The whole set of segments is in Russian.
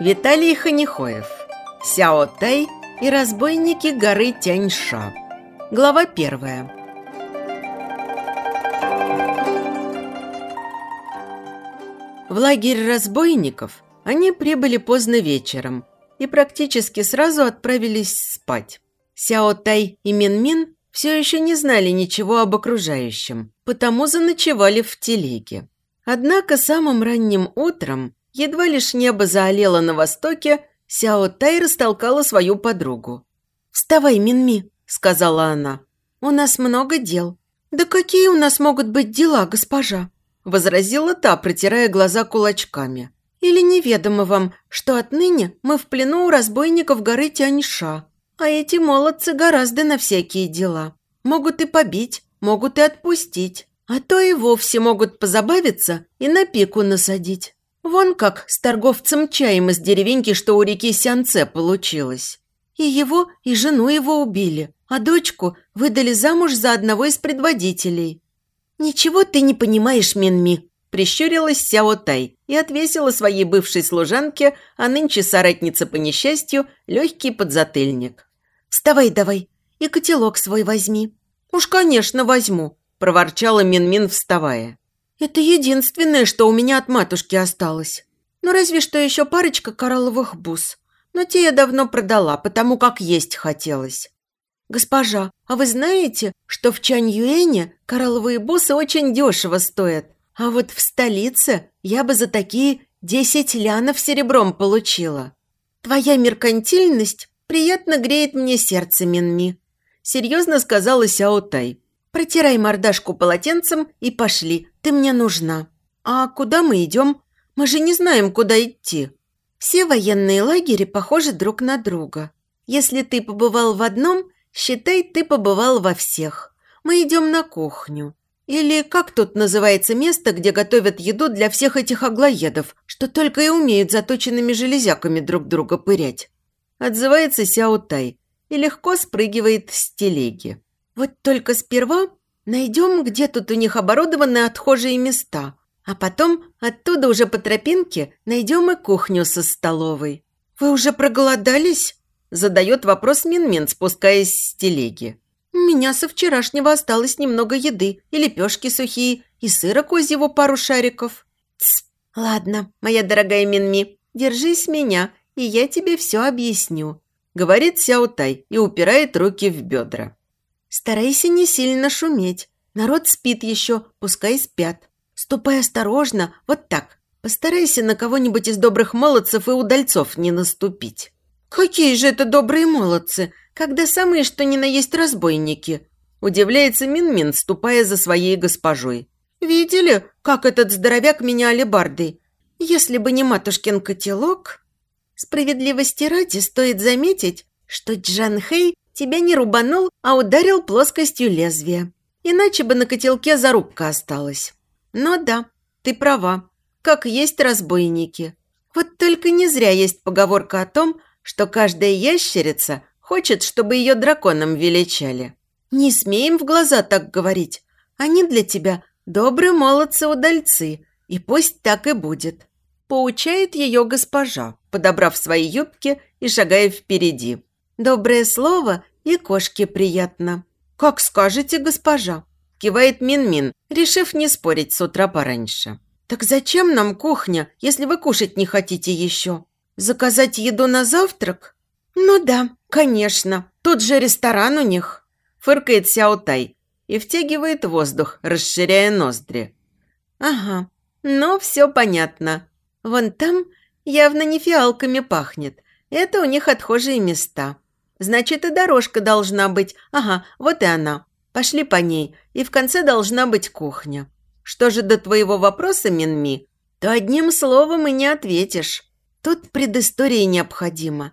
Виталий Ханихоев. Сяо Тай и разбойники горы Тяньша. Глава первая. В лагерь разбойников они прибыли поздно вечером и практически сразу отправились спать. Сяо Тай и Мин Мин все еще не знали ничего об окружающем, потому заночевали в телеге. Однако самым ранним утром Едва лишь небо заолело на востоке, Сяо Тай растолкала свою подругу. «Вставай, Минми», – сказала она. «У нас много дел». «Да какие у нас могут быть дела, госпожа?» – возразила та, протирая глаза кулачками. «Или неведомо вам, что отныне мы в плену у разбойников горы Тяньша, а эти молодцы гораздо на всякие дела. Могут и побить, могут и отпустить, а то и вовсе могут позабавиться и на пику насадить». Вон как с торговцем чаем из деревеньки, что у реки Сянце получилось. И его, и жену его убили, а дочку выдали замуж за одного из предводителей. «Ничего ты не понимаешь, Минми», – прищурилась Сяо Тай и отвесила своей бывшей служанке, а нынче соратнице по несчастью, легкий подзатыльник. «Вставай давай и котелок свой возьми». «Уж, конечно, возьму», – проворчала Минмин, вставая. Это единственное, что у меня от матушки осталось. Ну, разве что еще парочка коралловых бус. Но те я давно продала, потому как есть хотелось. Госпожа, а вы знаете, что в Чаньюэне коралловые бусы очень дешево стоят? А вот в столице я бы за такие десять лянов серебром получила. Твоя меркантильность приятно греет мне сердце, Минми. Серьезно сказала Сяо Тай. Протирай мордашку полотенцем и пошли, ты мне нужна. А куда мы идем? Мы же не знаем, куда идти. Все военные лагеря похожи друг на друга. Если ты побывал в одном, считай, ты побывал во всех. Мы идем на кухню. Или как тут называется место, где готовят еду для всех этих аглоедов, что только и умеют заточенными железяками друг друга пырять? Отзывается Сяо Тай и легко спрыгивает с телеги. Вот только сперва найдем, где тут у них оборудованы отхожие места, а потом оттуда уже по тропинке найдем и кухню со столовой. «Вы уже проголодались?» – задает вопрос Минмин, спускаясь с телеги. «У меня со вчерашнего осталось немного еды, и лепешки сухие, и сыра козьего пару шариков». «Тсс, ладно, моя дорогая Минми, держись меня, и я тебе все объясню», – говорит Сяутай и упирает руки в бедра. Старайся не сильно шуметь. Народ спит еще, пускай спят. Ступай осторожно, вот так. Постарайся на кого-нибудь из добрых молодцев и удальцов не наступить. Какие же это добрые молодцы, когда самые что ни на есть разбойники? Удивляется Мин-Мин, ступая за своей госпожой. Видели, как этот здоровяк меня алебардой? Если бы не матушкин котелок... Справедливости ради стоит заметить, что Джан Хэй тебя не рубанул, а ударил плоскостью лезвия. Иначе бы на котелке зарубка осталась. Но да, ты права, как есть разбойники. Вот только не зря есть поговорка о том, что каждая ящерица хочет, чтобы ее драконом величали. Не смеем в глаза так говорить. Они для тебя добрые молодцы-удальцы, и пусть так и будет. Поучает ее госпожа, подобрав свои юбки и шагая впереди. Доброе слово и кошке приятно. Как скажете, госпожа, кивает Мин-Мин, решив не спорить с утра пораньше. Так зачем нам кухня, если вы кушать не хотите еще? Заказать еду на завтрак? Ну да, конечно, тут же ресторан у них. Фыркает Сяо Тай и втягивает воздух, расширяя ноздри. Ага, ну все понятно. Вон там явно не фиалками пахнет. Это у них отхожие места. Значит, и дорожка должна быть. Ага, вот и она. Пошли по ней, и в конце должна быть кухня. Что же до твоего вопроса, Минми, то одним словом и не ответишь. Тут предыстория необходима.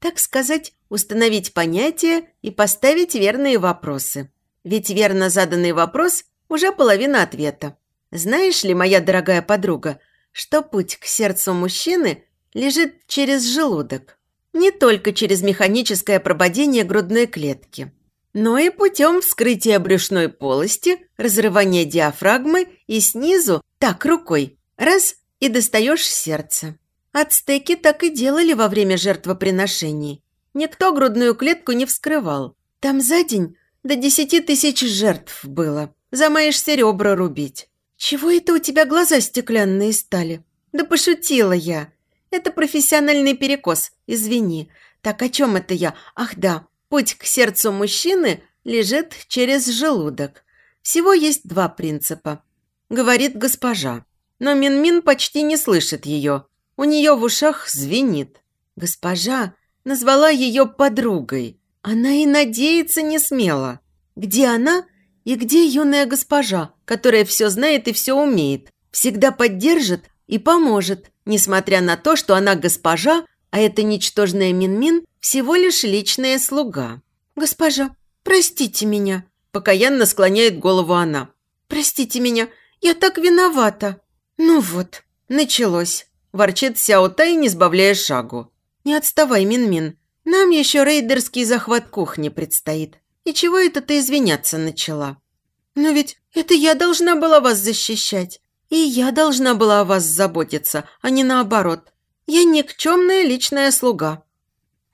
Так сказать, установить понятие и поставить верные вопросы. Ведь верно заданный вопрос – уже половина ответа. Знаешь ли, моя дорогая подруга, что путь к сердцу мужчины лежит через желудок? Не только через механическое прободение грудной клетки, но и путем вскрытия брюшной полости, разрывания диафрагмы и снизу, так рукой, раз и достаешь сердце. Ацтеки так и делали во время жертвоприношений. Никто грудную клетку не вскрывал. Там за день до десяти тысяч жертв было. Замаешься ребра рубить. Чего это у тебя глаза стеклянные стали? Да пошутила я. Это профессиональный перекос, извини. Так о чем это я? Ах да, путь к сердцу мужчины лежит через желудок. Всего есть два принципа. Говорит госпожа. Но Минмин -мин почти не слышит ее. У нее в ушах звенит. Госпожа назвала ее подругой. Она и надеяться не смела. Где она и где юная госпожа, которая все знает и все умеет, всегда поддержит и поможет, несмотря на то, что она госпожа, а эта ничтожная Минмин -мин всего лишь личная слуга. «Госпожа, простите меня», – покаянно склоняет голову она. «Простите меня, я так виновата». «Ну вот, началось», – ворчит Сяо Тай, не сбавляя шагу. «Не отставай, Минмин. -мин. Нам еще рейдерский захват кухни предстоит. И чего это ты извиняться начала?» «Но ведь это я должна была вас защищать. И я должна была о вас заботиться, а не наоборот. Я никчемная личная слуга».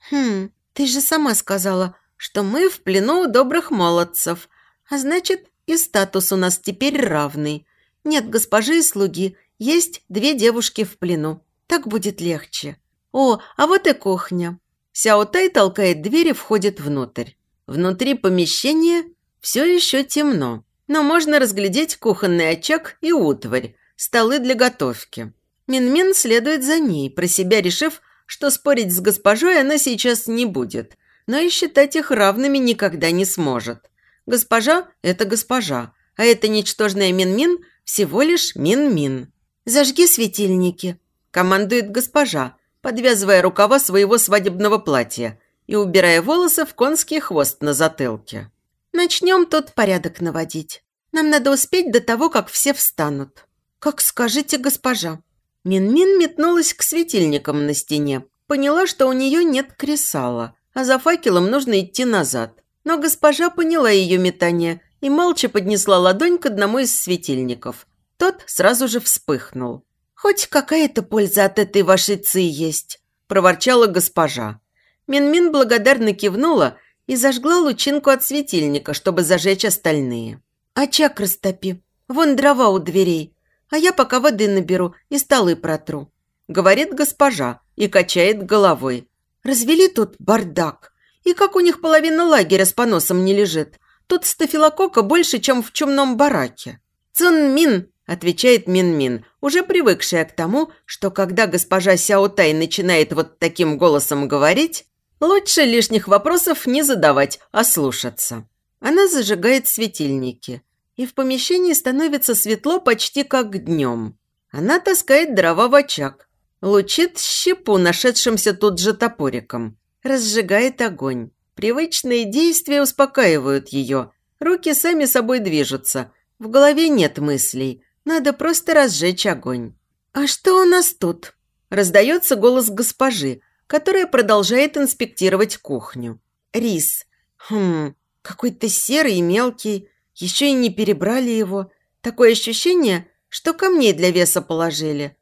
«Хм, ты же сама сказала, что мы в плену у добрых молодцев. А значит, и статус у нас теперь равный. Нет госпожи и слуги, есть две девушки в плену. Так будет легче. О, а вот и кухня». Сяо Тай толкает дверь и входит внутрь. Внутри помещения все еще темно но можно разглядеть кухонный очаг и утварь, столы для готовки. Минмин -мин следует за ней, про себя решив, что спорить с госпожой она сейчас не будет, но и считать их равными никогда не сможет. Госпожа – это госпожа, а это ничтожная Минмин -мин всего лишь Минмин. -мин. «Зажги светильники», – командует госпожа, подвязывая рукава своего свадебного платья и убирая волосы в конский хвост на затылке. Начнем тут порядок наводить. Нам надо успеть до того, как все встанут. Как скажете, госпожа. Мин-Мин метнулась к светильникам на стене. Поняла, что у нее нет кресала, а за факелом нужно идти назад. Но госпожа поняла ее метание и молча поднесла ладонь к одному из светильников. Тот сразу же вспыхнул. «Хоть какая-то польза от этой вашей ци есть», – проворчала госпожа. Мин-Мин благодарно кивнула и зажгла лучинку от светильника, чтобы зажечь остальные. «Очаг растопи. Вон дрова у дверей. А я пока воды наберу и столы протру», – говорит госпожа и качает головой. «Развели тут бардак. И как у них половина лагеря с поносом не лежит. Тут стафилокока больше, чем в чумном бараке». «Цун Мин», – отвечает Мин Мин, уже привыкшая к тому, что когда госпожа Сяо Тай начинает вот таким голосом говорить, Лучше лишних вопросов не задавать, а слушаться. Она зажигает светильники, и в помещении становится светло почти как днем. Она таскает дрова в очаг, лучит щепу, нашедшимся тут же топориком, разжигает огонь. Привычные действия успокаивают ее. Руки сами собой движутся. В голове нет мыслей. Надо просто разжечь огонь. «А что у нас тут?» Раздается голос госпожи, которая продолжает инспектировать кухню. Рис. Хм, какой-то серый и мелкий. Еще и не перебрали его. Такое ощущение, что камней для веса положили.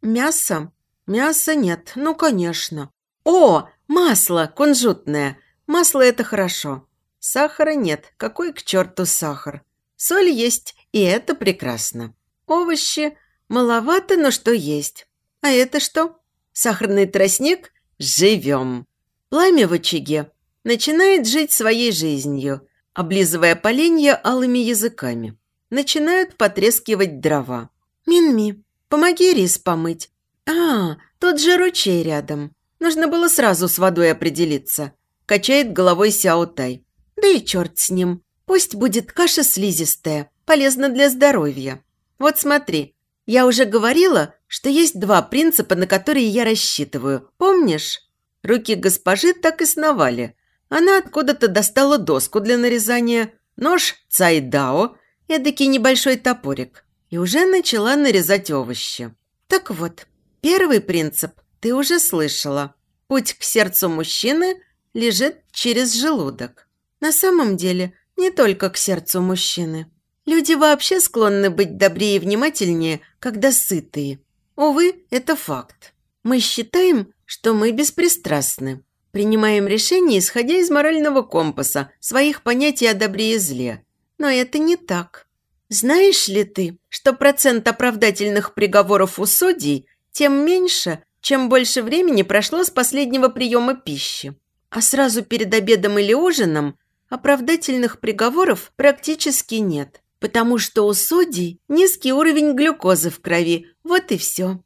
Мясо? Мяса нет, ну, конечно. О, масло кунжутное. Масло – это хорошо. Сахара нет, какой к черту сахар. Соль есть, и это прекрасно. Овощи маловато, но что есть. А это что? Сахарный тростник Живем. Пламя в очаге начинает жить своей жизнью, облизывая поленья алыми языками. Начинают потрескивать дрова. «Минми, помоги рис помыть». «А, тот же ручей рядом. Нужно было сразу с водой определиться», – качает головой Сяо Тай. «Да и черт с ним. Пусть будет каша слизистая, полезна для здоровья. Вот смотри, я уже говорила, что есть два принципа, на которые я рассчитываю. Помнишь? Руки госпожи так и сновали. Она откуда-то достала доску для нарезания, нож цайдао, эдакий небольшой топорик, и уже начала нарезать овощи. Так вот, первый принцип ты уже слышала. Путь к сердцу мужчины лежит через желудок. На самом деле, не только к сердцу мужчины. Люди вообще склонны быть добрее и внимательнее, когда сытые. Увы, это факт. Мы считаем, что мы беспристрастны. Принимаем решения, исходя из морального компаса, своих понятий о добре и зле. Но это не так. Знаешь ли ты, что процент оправдательных приговоров у судей тем меньше, чем больше времени прошло с последнего приема пищи? А сразу перед обедом или ужином оправдательных приговоров практически нет, потому что у судей низкий уровень глюкозы в крови, вот и все.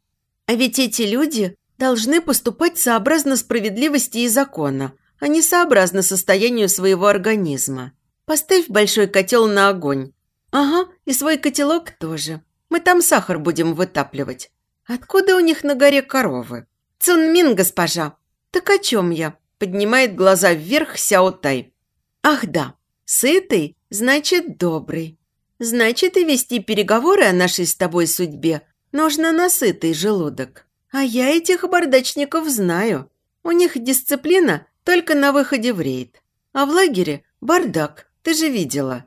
А ведь эти люди должны поступать сообразно справедливости и закона, а не сообразно состоянию своего организма. Поставь большой котел на огонь. Ага, и свой котелок тоже. Мы там сахар будем вытапливать. Откуда у них на горе коровы? Цунмин, госпожа. Так о чем я? Поднимает глаза вверх Сяо Тай. Ах да, сытый значит добрый. Значит, и вести переговоры о нашей с тобой судьбе нужно на сытый желудок. А я этих бардачников знаю. У них дисциплина только на выходе в рейд. А в лагере бардак, ты же видела.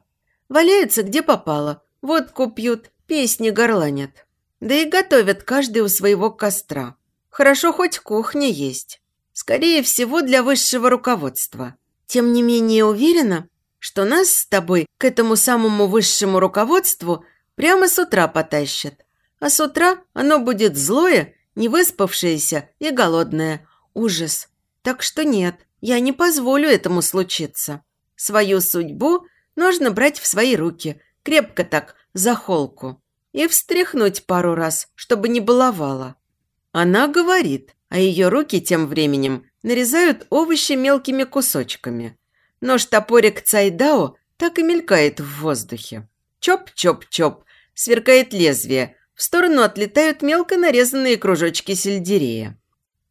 Валяются где попало, водку пьют, песни горланят. Да и готовят каждый у своего костра. Хорошо хоть кухня есть. Скорее всего, для высшего руководства. Тем не менее уверена, что нас с тобой к этому самому высшему руководству прямо с утра потащат. А с утра оно будет злое невыспавшаяся и голодная. Ужас. Так что нет, я не позволю этому случиться. Свою судьбу нужно брать в свои руки, крепко так, за холку. И встряхнуть пару раз, чтобы не баловала. Она говорит, а ее руки тем временем нарезают овощи мелкими кусочками. Нож-топорик Цайдао так и мелькает в воздухе. Чоп-чоп-чоп, сверкает лезвие, в сторону отлетают мелко нарезанные кружочки сельдерея.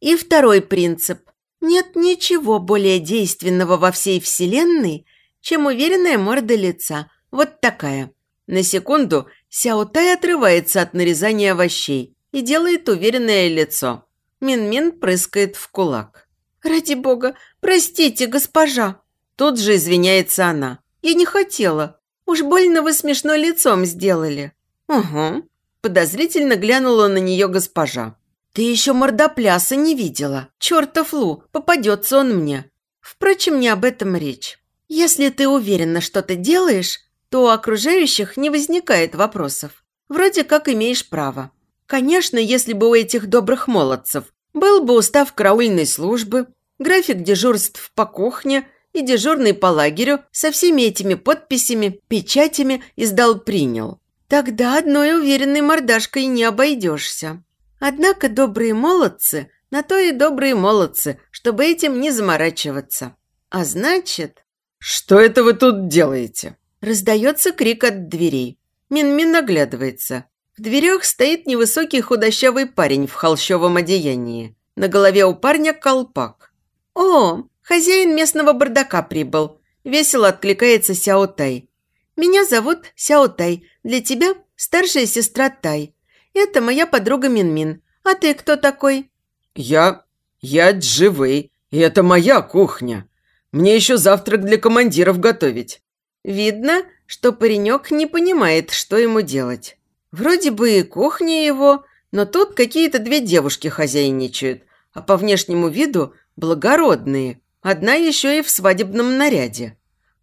И второй принцип. Нет ничего более действенного во всей Вселенной, чем уверенная морда лица. Вот такая. На секунду Сяо Тай отрывается от нарезания овощей и делает уверенное лицо. Мин-Мин прыскает в кулак. «Ради бога, простите, госпожа!» Тут же извиняется она. «Я не хотела. Уж больно вы смешно лицом сделали». «Угу. Подозрительно глянула на нее госпожа. «Ты еще мордопляса не видела. Чертов Лу, попадется он мне. Впрочем, не об этом речь. Если ты уверена, что ты делаешь, то у окружающих не возникает вопросов. Вроде как имеешь право. Конечно, если бы у этих добрых молодцев был бы устав караульной службы, график дежурств по кухне и дежурный по лагерю со всеми этими подписями, печатями издал-принял. Тогда одной уверенной мордашкой не обойдешься. Однако добрые молодцы, на то и добрые молодцы, чтобы этим не заморачиваться. А значит... «Что это вы тут делаете?» Раздается крик от дверей. Мин-Мин наглядывается. В дверях стоит невысокий худощавый парень в холщовом одеянии. На голове у парня колпак. «О, хозяин местного бардака прибыл!» Весело откликается Сяо Тай. «Меня зовут Сяо Тай. Для тебя старшая сестра Тай. Это моя подруга Минмин. А ты кто такой?» «Я... я Дживей. И это моя кухня. Мне еще завтрак для командиров готовить». Видно, что паренек не понимает, что ему делать. Вроде бы и кухня его, но тут какие-то две девушки хозяйничают, а по внешнему виду благородные. Одна еще и в свадебном наряде.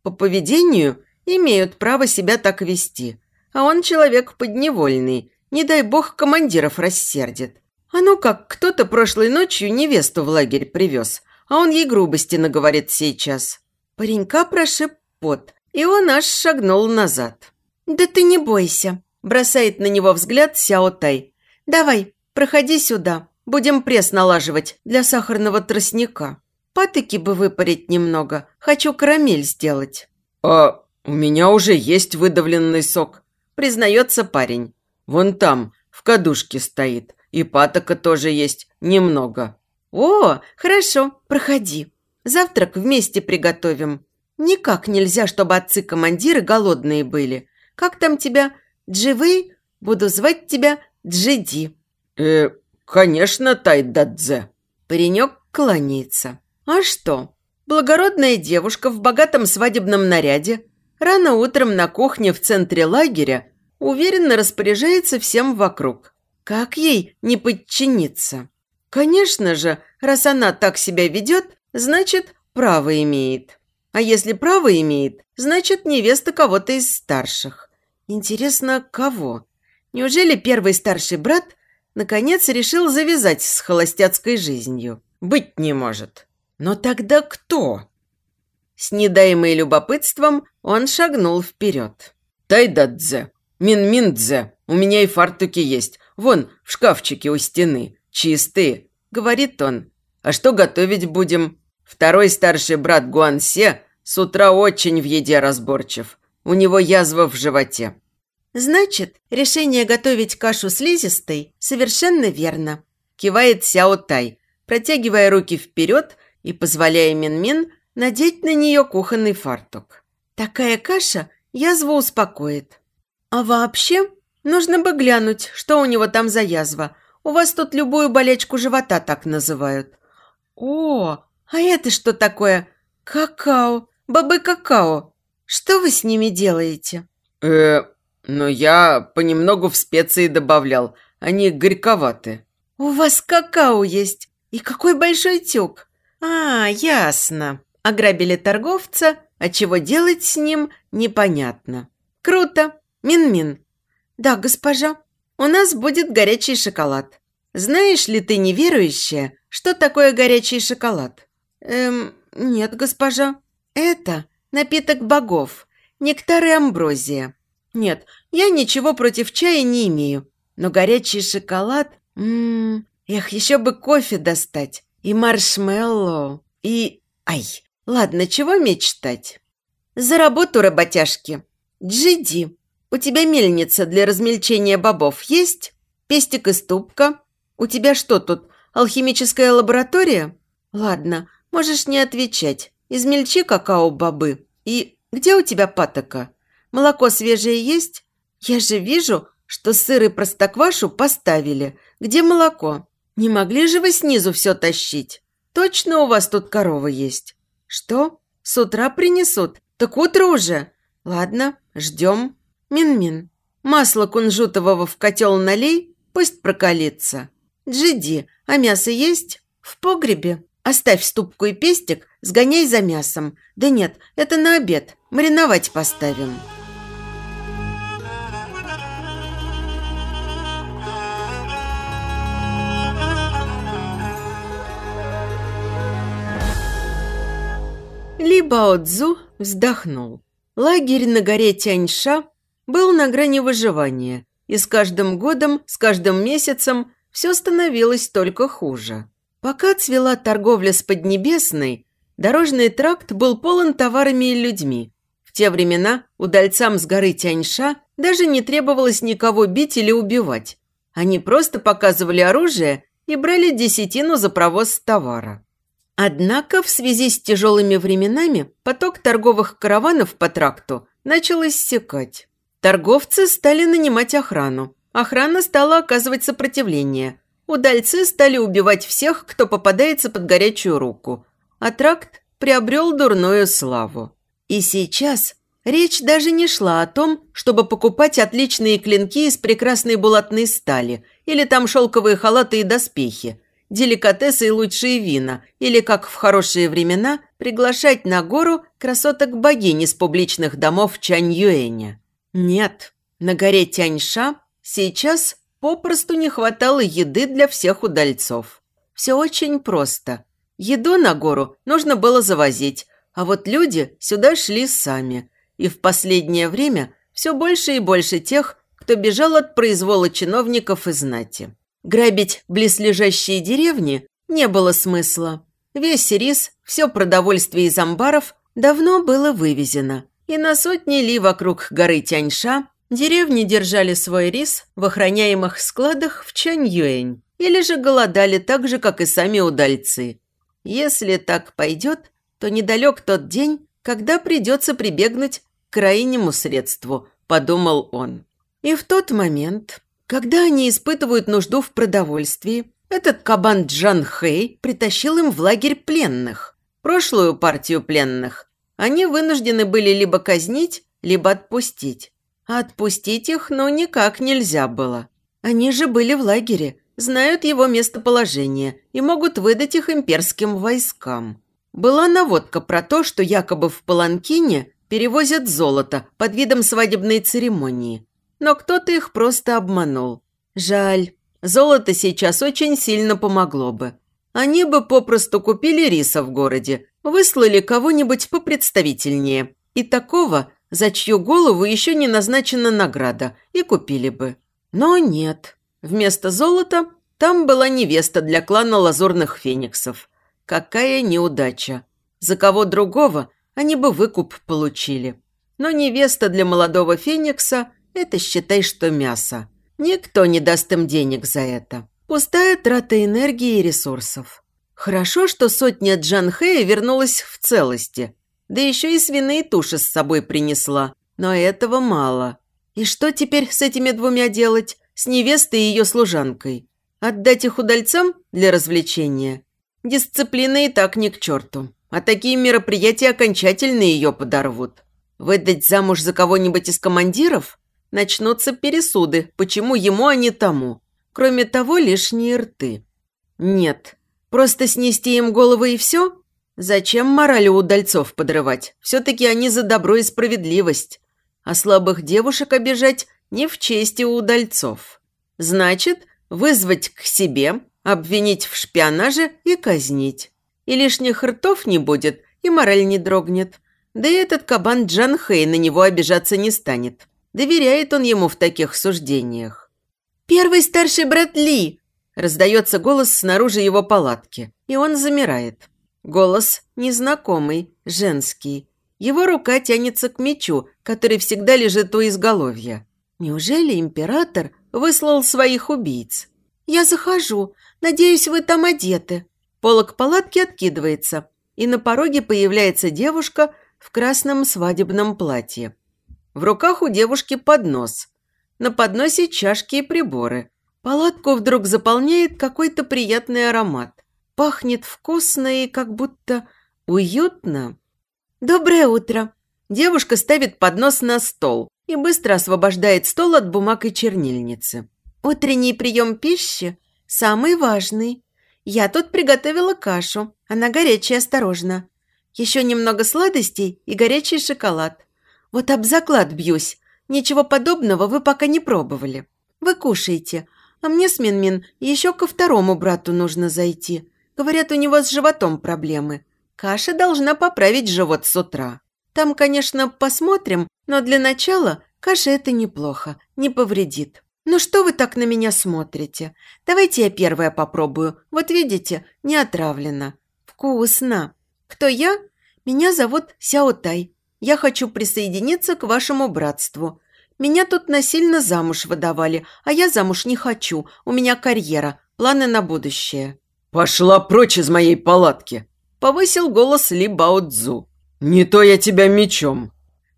По поведению имеют право себя так вести. А он человек подневольный, не дай бог командиров рассердит. А ну как, кто-то прошлой ночью невесту в лагерь привез, а он ей грубости наговорит сейчас. Паренька прошиб пот, и он аж шагнул назад. «Да ты не бойся», – бросает на него взгляд Сяо Тай. «Давай, проходи сюда, будем пресс налаживать для сахарного тростника. Патоки бы выпарить немного, хочу карамель сделать». «А «У меня уже есть выдавленный сок», – признается парень. «Вон там, в кадушке стоит, и патока тоже есть, немного». «О, хорошо, проходи. Завтрак вместе приготовим. Никак нельзя, чтобы отцы-командиры голодные были. Как там тебя? Дживей? Буду звать тебя Джиди». «Э, конечно, Тайдадзе». Паренек кланяется. «А что? Благородная девушка в богатом свадебном наряде – рано утром на кухне в центре лагеря уверенно распоряжается всем вокруг. Как ей не подчиниться? Конечно же, раз она так себя ведет, значит, право имеет. А если право имеет, значит, невеста кого-то из старших. Интересно, кого? Неужели первый старший брат наконец решил завязать с холостяцкой жизнью? Быть не может. Но тогда кто? С недаемой любопытством он шагнул вперед. Тайдадзе, Мин-Мин-дзе, у меня и фартуки есть. Вон, в шкафчике у стены. Чистые, говорит он. А что готовить будем? Второй старший брат Гуансе с утра очень в еде разборчив. У него язва в животе. «Значит, решение готовить кашу слизистой совершенно верно», – кивает Сяо Тай, протягивая руки вперед и позволяя Мин-Мин надеть на нее кухонный фартук. «Такая каша язву успокоит. А вообще, нужно бы глянуть, что у него там за язва. У вас тут любую болячку живота так называют». «О, а это что такое? Какао, бобы-какао. Что вы с ними делаете?» «Э, но я понемногу в специи добавлял. Они горьковаты. У вас какао есть. И какой большой тюк. А, ясно. Ограбили торговца, а чего делать с ним, непонятно. Круто. Мин-мин. Да, госпожа, у нас будет горячий шоколад. Знаешь ли ты, неверующая, что такое горячий шоколад? Эм, нет, госпожа. Это напиток богов, нектар и амброзия. Нет, я ничего против чая не имею. Но горячий шоколад... Ммм... Эх, еще бы кофе достать. И маршмеллоу. И... Ай, ладно, чего мечтать? За работу, работяжки. Джиди, у тебя мельница для размельчения бобов есть? Пестик и ступка? У тебя что тут, алхимическая лаборатория? Ладно, можешь не отвечать. Измельчи какао-бобы. И где у тебя патока? Молоко свежее есть? Я же вижу, что сыр и простоквашу поставили. Где молоко? Не могли же вы снизу все тащить? Точно у вас тут корова есть? Что? С утра принесут? Так утро уже. Ладно, ждем. Мин-мин, масло кунжутового в котел налей, пусть прокалится. Джиди, а мясо есть? В погребе. Оставь ступку и пестик, сгоняй за мясом. Да нет, это на обед. Мариновать поставим. Ли Бао Цзу вздохнул. Лагерь на горе Тяньша был на грани выживания, и с каждым годом, с каждым месяцем все становилось только хуже. Пока цвела торговля с Поднебесной, дорожный тракт был полон товарами и людьми. В те времена удальцам с горы Тяньша даже не требовалось никого бить или убивать. Они просто показывали оружие и брали десятину за провоз товара. Однако в связи с тяжелыми временами поток торговых караванов по тракту начал иссякать. Торговцы стали нанимать охрану. Охрана стала оказывать сопротивление. Удальцы стали убивать всех, кто попадается под горячую руку. А тракт приобрел дурную славу. И сейчас речь даже не шла о том, чтобы покупать отличные клинки из прекрасной булатной стали или там шелковые халаты и доспехи – деликатесы и лучшие вина, или, как в хорошие времена, приглашать на гору красоток богини с публичных домов Чань-Юэня. Нет, на горе Тяньша сейчас попросту не хватало еды для всех удальцов. Все очень просто. Еду на гору нужно было завозить, а вот люди сюда шли сами. И в последнее время все больше и больше тех, кто бежал от произвола чиновников и знати. Грабить близлежащие деревни не было смысла. Весь рис, все продовольствие из амбаров давно было вывезено. И на сотни ли вокруг горы Тяньша деревни держали свой рис в охраняемых складах в Чаньюэнь или же голодали так же, как и сами удальцы. Если так пойдет, то недалек тот день, когда придется прибегнуть к крайнему средству, подумал он. И в тот момент когда они испытывают нужду в продовольствии, этот кабан Джан Хэй притащил им в лагерь пленных. Прошлую партию пленных они вынуждены были либо казнить, либо отпустить. А отпустить их ну никак нельзя было. Они же были в лагере, знают его местоположение и могут выдать их имперским войскам. Была наводка про то, что якобы в Паланкине перевозят золото под видом свадебной церемонии. Но кто-то их просто обманул. Жаль, золото сейчас очень сильно помогло бы. Они бы попросту купили риса в городе, выслали кого-нибудь попредставительнее. И такого, за чью голову еще не назначена награда, и купили бы. Но нет. Вместо золота там была невеста для клана лазурных фениксов. Какая неудача. За кого другого они бы выкуп получили. Но невеста для молодого феникса – это считай, что мясо. Никто не даст им денег за это. Пустая трата энергии и ресурсов. Хорошо, что сотня Джанхея вернулась в целости. Да еще и свиные туши с собой принесла. Но этого мало. И что теперь с этими двумя делать? С невестой и ее служанкой? Отдать их удальцам для развлечения? Дисциплина и так ни к черту. А такие мероприятия окончательно ее подорвут. Выдать замуж за кого-нибудь из командиров? Начнутся пересуды, почему ему, а не тому. Кроме того, лишние рты. Нет, просто снести им головы и все? Зачем мораль у удальцов подрывать? Все-таки они за добро и справедливость. А слабых девушек обижать не в чести у удальцов. Значит, вызвать к себе, обвинить в шпионаже и казнить. И лишних ртов не будет, и мораль не дрогнет. Да и этот кабан Джан Хэй на него обижаться не станет. Доверяет он ему в таких суждениях. «Первый старший брат Ли!» Раздается голос снаружи его палатки, и он замирает. Голос незнакомый, женский. Его рука тянется к мечу, который всегда лежит у изголовья. Неужели император выслал своих убийц? «Я захожу. Надеюсь, вы там одеты», Полок палатки откидывается, и на пороге появляется девушка в красном свадебном платье. В руках у девушки поднос. На подносе чашки и приборы. Палатку вдруг заполняет какой-то приятный аромат. Пахнет вкусно и как будто уютно. «Доброе утро!» Девушка ставит поднос на стол и быстро освобождает стол от бумаг и чернильницы. «Утренний прием пищи – самый важный. Я тут приготовила кашу. Она горячая, осторожно. Еще немного сладостей и горячий шоколад. Вот об заклад бьюсь. Ничего подобного вы пока не пробовали. Вы кушаете. А мне с Минмин еще ко второму брату нужно зайти. Говорят, у него с животом проблемы. Каша должна поправить живот с утра. Там, конечно, посмотрим, но для начала каша это неплохо, не повредит. «Ну что вы так на меня смотрите? Давайте я первая попробую. Вот видите, не отравлено. Вкусно. Кто я? Меня зовут Сяо Тай. Я хочу присоединиться к вашему братству. Меня тут насильно замуж выдавали, а я замуж не хочу. У меня карьера, планы на будущее». «Пошла прочь из моей палатки!» – повысил голос Ли Бао Цзу. «Не то я тебя мечом!»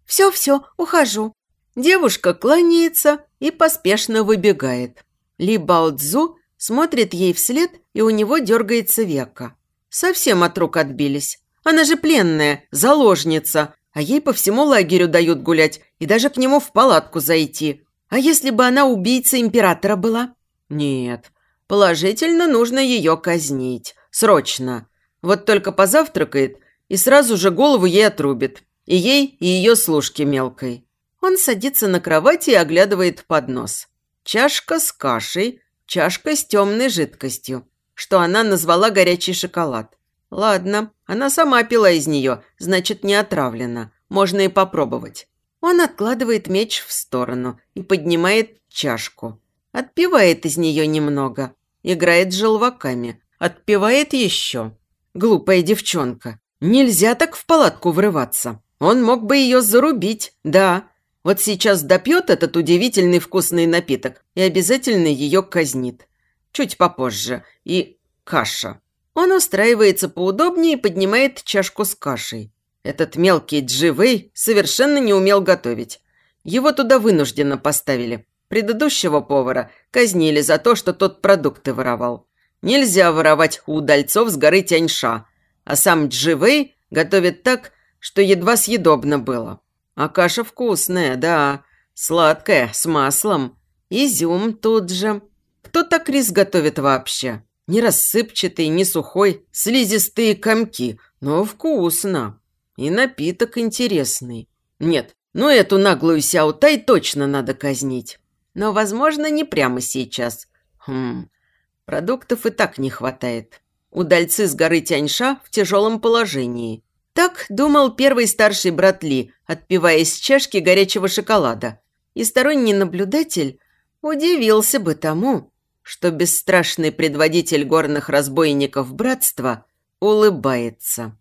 «Все-все, ухожу. Девушка кланяется и поспешно выбегает. Ли Бао Цзу смотрит ей вслед, и у него дергается века. Совсем от рук отбились. Она же пленная, заложница, а ей по всему лагерю дают гулять и даже к нему в палатку зайти. А если бы она убийца императора была? Нет, положительно нужно ее казнить. Срочно. Вот только позавтракает и сразу же голову ей отрубит. И ей, и ее служке мелкой. Он садится на кровати и оглядывает поднос. Чашка с кашей, чашка с темной жидкостью, что она назвала горячий шоколад. Ладно, она сама пила из нее, значит, не отравлена. Можно и попробовать. Он откладывает меч в сторону и поднимает чашку. Отпивает из нее немного. Играет с желваками. Отпивает еще. Глупая девчонка. Нельзя так в палатку врываться. Он мог бы ее зарубить, да, вот сейчас допьет этот удивительный вкусный напиток и обязательно ее казнит. Чуть попозже. И каша. Он устраивается поудобнее и поднимает чашку с кашей. Этот мелкий Дживей совершенно не умел готовить. Его туда вынужденно поставили. Предыдущего повара казнили за то, что тот продукты воровал. Нельзя воровать у удальцов с горы Тяньша. А сам Дживей готовит так, что едва съедобно было. А каша вкусная, да. Сладкая, с маслом. Изюм тут же. Кто так рис готовит вообще? Не рассыпчатый, не сухой, слизистые комки, но вкусно. И напиток интересный. Нет, ну эту наглую сяутай точно надо казнить. Но, возможно, не прямо сейчас. Хм, продуктов и так не хватает. Удальцы с горы Тяньша в тяжелом положении. Так думал первый старший брат Ли, отпивая из чашки горячего шоколада. И сторонний наблюдатель удивился бы тому, что бесстрашный предводитель горных разбойников братства улыбается.